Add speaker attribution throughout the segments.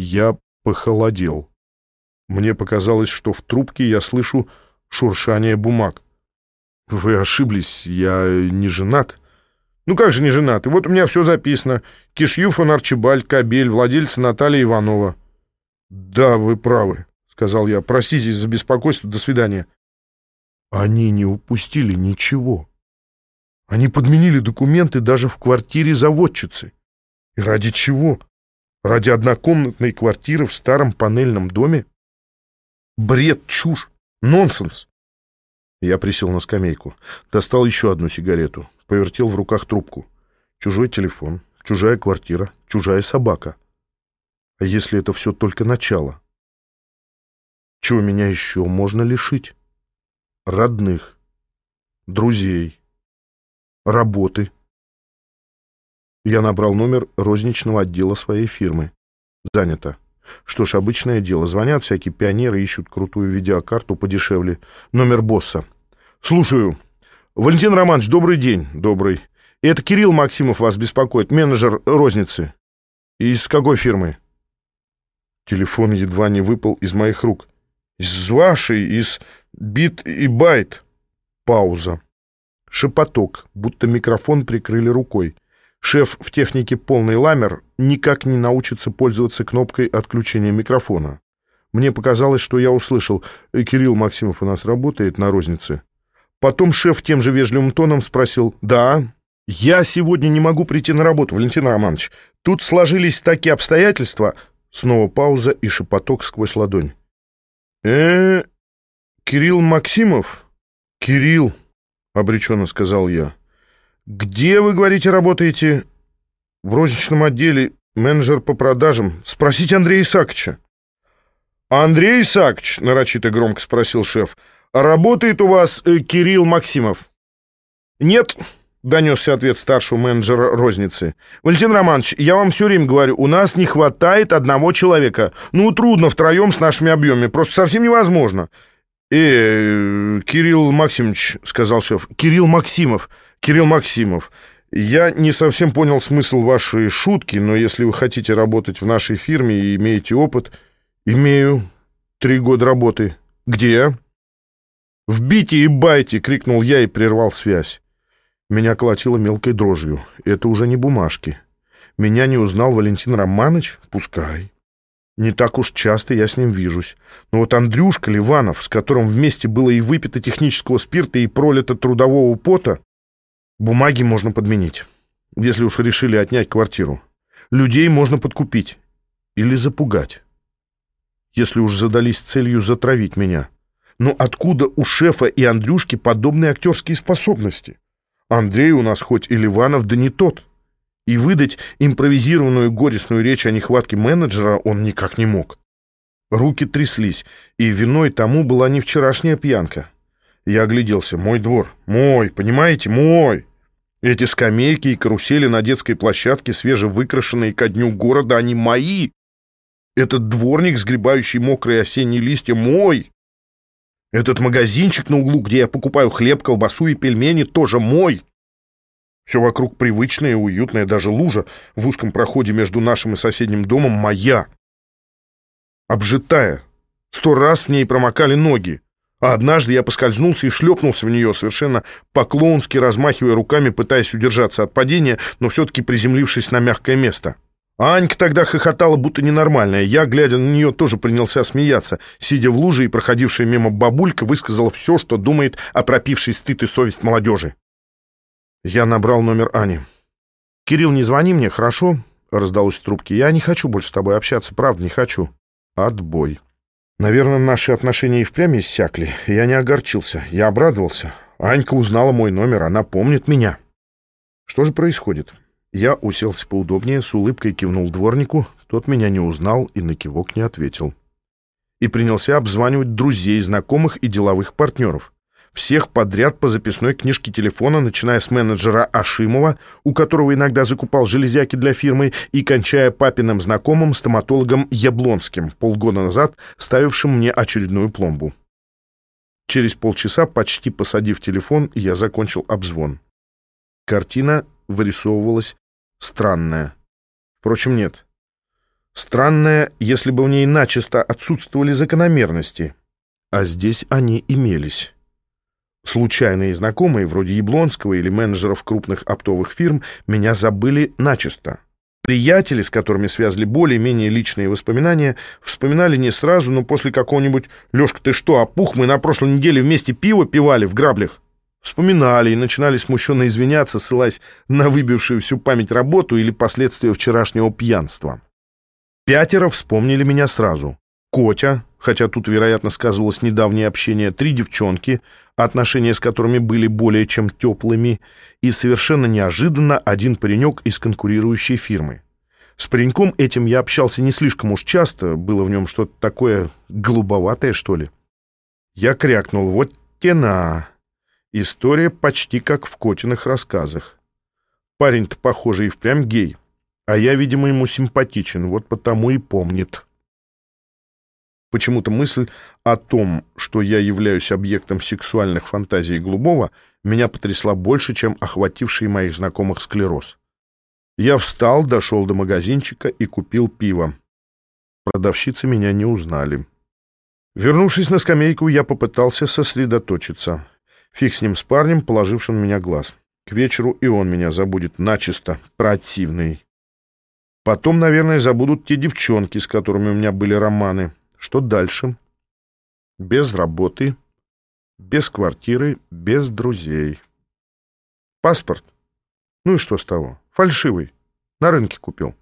Speaker 1: Я похолодел. Мне показалось, что в трубке я слышу шуршание бумаг. «Вы ошиблись, я не женат». «Ну как же не женат? И вот у меня все записано. Кишьюфон Арчибальд, Кабель, владелец Наталья Иванова». «Да, вы правы», — сказал я. «Простите за беспокойство. До свидания». Они не упустили ничего. Они подменили документы даже в квартире заводчицы. И ради чего? Ради однокомнатной квартиры в старом панельном доме? Бред, чушь, нонсенс. Я присел на скамейку, достал еще одну сигарету, повертел в руках трубку. Чужой телефон, чужая квартира, чужая собака. А если это все только начало? Чего меня еще можно лишить? Родных, друзей, работы. Я набрал номер розничного отдела своей фирмы. Занято. Что ж, обычное дело. Звонят всякие пионеры, ищут крутую видеокарту подешевле. Номер босса. Слушаю. Валентин Романович, добрый день. Добрый. Это Кирилл Максимов вас беспокоит, менеджер розницы. Из какой фирмы? Телефон едва не выпал из моих рук. Из вашей, из бит и байт. Пауза. Шепоток, будто микрофон прикрыли рукой. Шеф в технике полный ламер никак не научится пользоваться кнопкой отключения микрофона. Мне показалось, что я услышал «Э, «Кирилл Максимов у нас работает на рознице». Потом шеф тем же вежливым тоном спросил «Да, я сегодня не могу прийти на работу, Валентин Романович. Тут сложились такие обстоятельства». Снова пауза и шепоток сквозь ладонь. э Кирилл Максимов?» «Кирилл», — обреченно сказал я. «Где, вы, говорите, работаете?» «В розничном отделе, менеджер по продажам. Спросите Андрея Исааковича». «Андрей Исаакович», — нарочито громко спросил шеф, — «работает у вас э, Кирилл Максимов?» «Нет», — донесся ответ старшего менеджера розницы. «Валентин Романович, я вам все время говорю, у нас не хватает одного человека. Ну, трудно втроем с нашими объемами, просто совсем невозможно». «Э, Кирилл Максимович», — сказал шеф, — «Кирилл Максимов». Кирилл Максимов, я не совсем понял смысл вашей шутки, но если вы хотите работать в нашей фирме и имеете опыт... Имею три года работы. Где? В бите и байте, крикнул я и прервал связь. Меня колотило мелкой дрожью. Это уже не бумажки. Меня не узнал Валентин Романович? Пускай. Не так уж часто я с ним вижусь. Но вот Андрюшка Ливанов, с которым вместе было и выпито технического спирта, и пролито трудового пота, Бумаги можно подменить, если уж решили отнять квартиру. Людей можно подкупить или запугать, если уж задались целью затравить меня. Но откуда у шефа и Андрюшки подобные актерские способности? Андрей у нас хоть и Ливанов, да не тот. И выдать импровизированную горестную речь о нехватке менеджера он никак не мог. Руки тряслись, и виной тому была не вчерашняя пьянка. Я огляделся. Мой двор. Мой, понимаете, мой. Эти скамейки и карусели на детской площадке, свежевыкрашенные ко дню города, они мои. Этот дворник, сгребающий мокрые осенние листья, мой. Этот магазинчик на углу, где я покупаю хлеб, колбасу и пельмени, тоже мой. Все вокруг привычное, уютное, даже лужа в узком проходе между нашим и соседним домом моя. Обжитая. Сто раз в ней промокали ноги. А однажды я поскользнулся и шлепнулся в нее, совершенно по-клоунски размахивая руками, пытаясь удержаться от падения, но все-таки приземлившись на мягкое место. Анька тогда хохотала, будто ненормальная. Я, глядя на нее, тоже принялся смеяться. Сидя в луже и проходившая мимо бабулька высказала все, что думает о пропившей стыд и совесть молодежи. Я набрал номер Ани. «Кирилл, не звони мне, хорошо?» — раздалось в трубке. «Я не хочу больше с тобой общаться, правда, не хочу». Отбой. Наверное, наши отношения и впрямь иссякли. Я не огорчился, я обрадовался. Анька узнала мой номер, она помнит меня. Что же происходит? Я уселся поудобнее, с улыбкой кивнул дворнику, тот меня не узнал и на кивок не ответил. И принялся обзванивать друзей, знакомых и деловых партнеров всех подряд по записной книжке телефона, начиная с менеджера Ашимова, у которого иногда закупал железяки для фирмы, и кончая папиным знакомым стоматологом Яблонским, полгода назад ставившим мне очередную пломбу. Через полчаса, почти посадив телефон, я закончил обзвон. Картина вырисовывалась странная. Впрочем, нет. Странная, если бы в ней начисто отсутствовали закономерности. А здесь они имелись. Случайные знакомые, вроде Яблонского или менеджеров крупных оптовых фирм, меня забыли начисто. Приятели, с которыми связали более-менее личные воспоминания, вспоминали не сразу, но после какого-нибудь «Лёшка, ты что, опух? Мы на прошлой неделе вместе пиво пивали в граблях». Вспоминали и начинали смущенно извиняться, ссылаясь на выбившую всю память работу или последствия вчерашнего пьянства. Пятеро вспомнили меня сразу. Котя, хотя тут, вероятно, сказывалось недавнее общение, три девчонки, отношения с которыми были более чем теплыми, и совершенно неожиданно один паренек из конкурирующей фирмы. С пареньком этим я общался не слишком уж часто, было в нем что-то такое голубоватое, что ли. Я крякнул, вот тена. История почти как в Котиных рассказах. Парень-то, похоже, и впрямь гей, а я, видимо, ему симпатичен, вот потому и помнит. Почему-то мысль о том, что я являюсь объектом сексуальных фантазий Голубова, меня потрясла больше, чем охвативший моих знакомых склероз. Я встал, дошел до магазинчика и купил пиво. Продавщицы меня не узнали. Вернувшись на скамейку, я попытался сосредоточиться. Фиг с ним с парнем, положившим меня глаз. К вечеру и он меня забудет начисто, противный. Потом, наверное, забудут те девчонки, с которыми у меня были романы. Что дальше? Без работы, без квартиры, без друзей. Паспорт? Ну и что с того? Фальшивый. На рынке купил.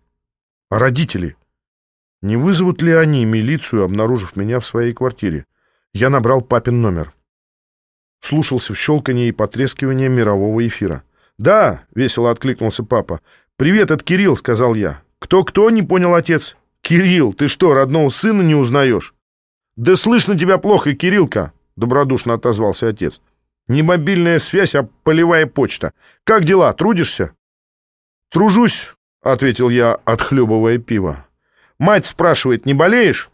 Speaker 1: А родители? Не вызовут ли они милицию, обнаружив меня в своей квартире? Я набрал папин номер. Слушался в щелканье и потрескивание мирового эфира. «Да!» — весело откликнулся папа. «Привет, это Кирилл», — сказал я. «Кто-кто?» — не понял отец. «Кирилл, ты что, родного сына не узнаешь?» «Да слышно тебя плохо, Кириллка!» — добродушно отозвался отец. «Не мобильная связь, а полевая почта. Как дела, трудишься?» «Тружусь», — ответил я, отхлебывая пиво. «Мать спрашивает, не болеешь?»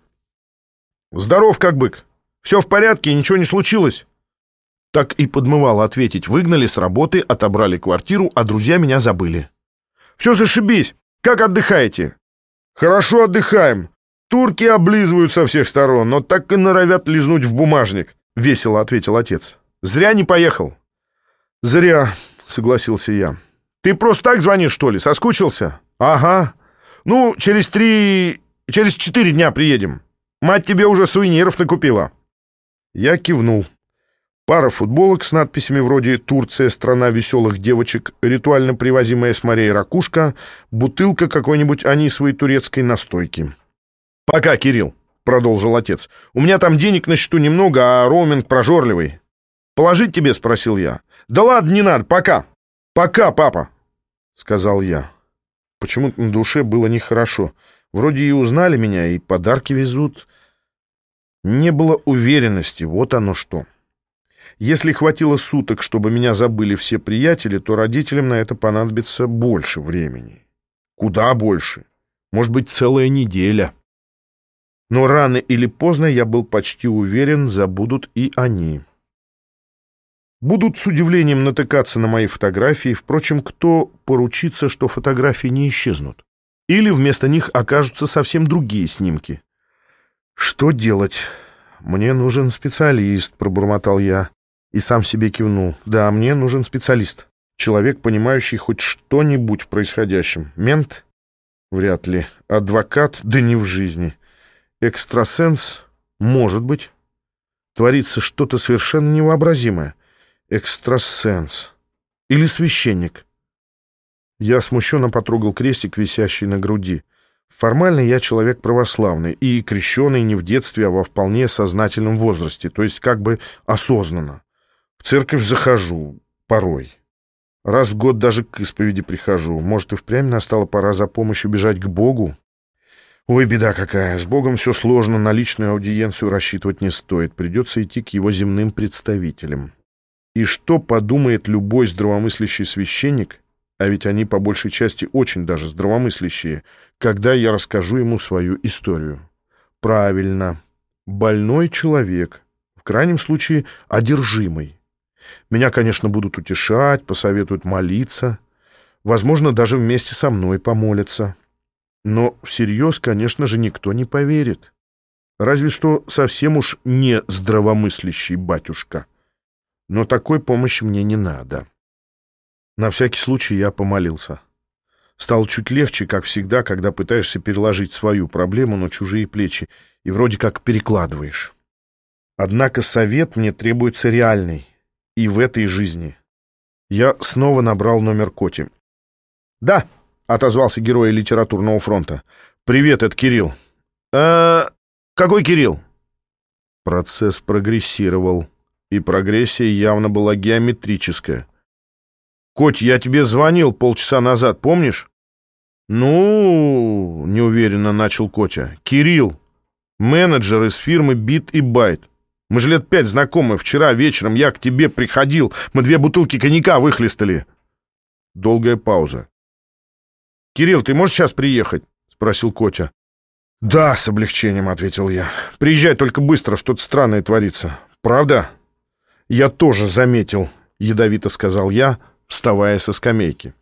Speaker 1: «Здоров, как бык. Все в порядке, ничего не случилось?» Так и подмывало ответить. Выгнали с работы, отобрали квартиру, а друзья меня забыли. «Все зашибись! Как отдыхаете?» «Хорошо отдыхаем. Турки облизывают со всех сторон, но так и норовят лизнуть в бумажник», — весело ответил отец. «Зря не поехал». «Зря», — согласился я. «Ты просто так звонишь, что ли? Соскучился?» «Ага. Ну, через три... через четыре дня приедем. Мать тебе уже сувениров накупила». Я кивнул. Пара футболок с надписями вроде «Турция – страна веселых девочек», ритуально привозимая с морей ракушка, бутылка какой-нибудь анисовой турецкой настойки. «Пока, Кирилл», — продолжил отец. «У меня там денег на счету немного, а роуминг прожорливый». «Положить тебе?» — спросил я. «Да ладно, не надо, пока». «Пока, папа», — сказал я. Почему-то на душе было нехорошо. Вроде и узнали меня, и подарки везут. Не было уверенности, вот оно что. Если хватило суток, чтобы меня забыли все приятели, то родителям на это понадобится больше времени. Куда больше. Может быть, целая неделя. Но рано или поздно, я был почти уверен, забудут и они. Будут с удивлением натыкаться на мои фотографии, впрочем, кто поручится, что фотографии не исчезнут? Или вместо них окажутся совсем другие снимки? Что делать? Мне нужен специалист, пробормотал я и сам себе кивнул. Да, мне нужен специалист. Человек, понимающий хоть что-нибудь в происходящем. Мент? Вряд ли. Адвокат? Да не в жизни. Экстрасенс? Может быть. Творится что-то совершенно невообразимое. Экстрасенс. Или священник. Я смущенно потрогал крестик, висящий на груди. Формально я человек православный и крещеный не в детстве, а во вполне сознательном возрасте, то есть как бы осознанно церковь захожу порой. Раз в год даже к исповеди прихожу. Может, и впрямь настала пора за помощью бежать к Богу? Ой, беда какая. С Богом все сложно, на личную аудиенцию рассчитывать не стоит. Придется идти к его земным представителям. И что подумает любой здравомыслящий священник, а ведь они по большей части очень даже здравомыслящие, когда я расскажу ему свою историю? Правильно. Больной человек, в крайнем случае одержимый. Меня, конечно, будут утешать, посоветуют молиться. Возможно, даже вместе со мной помолятся. Но всерьез, конечно же, никто не поверит. Разве что совсем уж не здравомыслящий батюшка. Но такой помощи мне не надо. На всякий случай я помолился. Стало чуть легче, как всегда, когда пытаешься переложить свою проблему на чужие плечи и вроде как перекладываешь. Однако совет мне требуется реальный и в этой жизни. Я снова набрал номер Коти. «Да», — отозвался герой литературного фронта. «Привет, это Кирилл». «Э, какой Кирилл?» Процесс прогрессировал, и прогрессия явно была геометрическая. «Коть, я тебе звонил полчаса назад, помнишь?» «Ну...» — неуверенно начал Котя. «Кирилл, менеджер из фирмы «Бит и Байт». Мы же лет пять знакомы. Вчера вечером я к тебе приходил. Мы две бутылки коньяка выхлестали». Долгая пауза. «Кирилл, ты можешь сейчас приехать?» — спросил Котя. «Да, с облегчением», — ответил я. «Приезжай только быстро, что-то странное творится. Правда?» «Я тоже заметил», — ядовито сказал я, вставая со скамейки.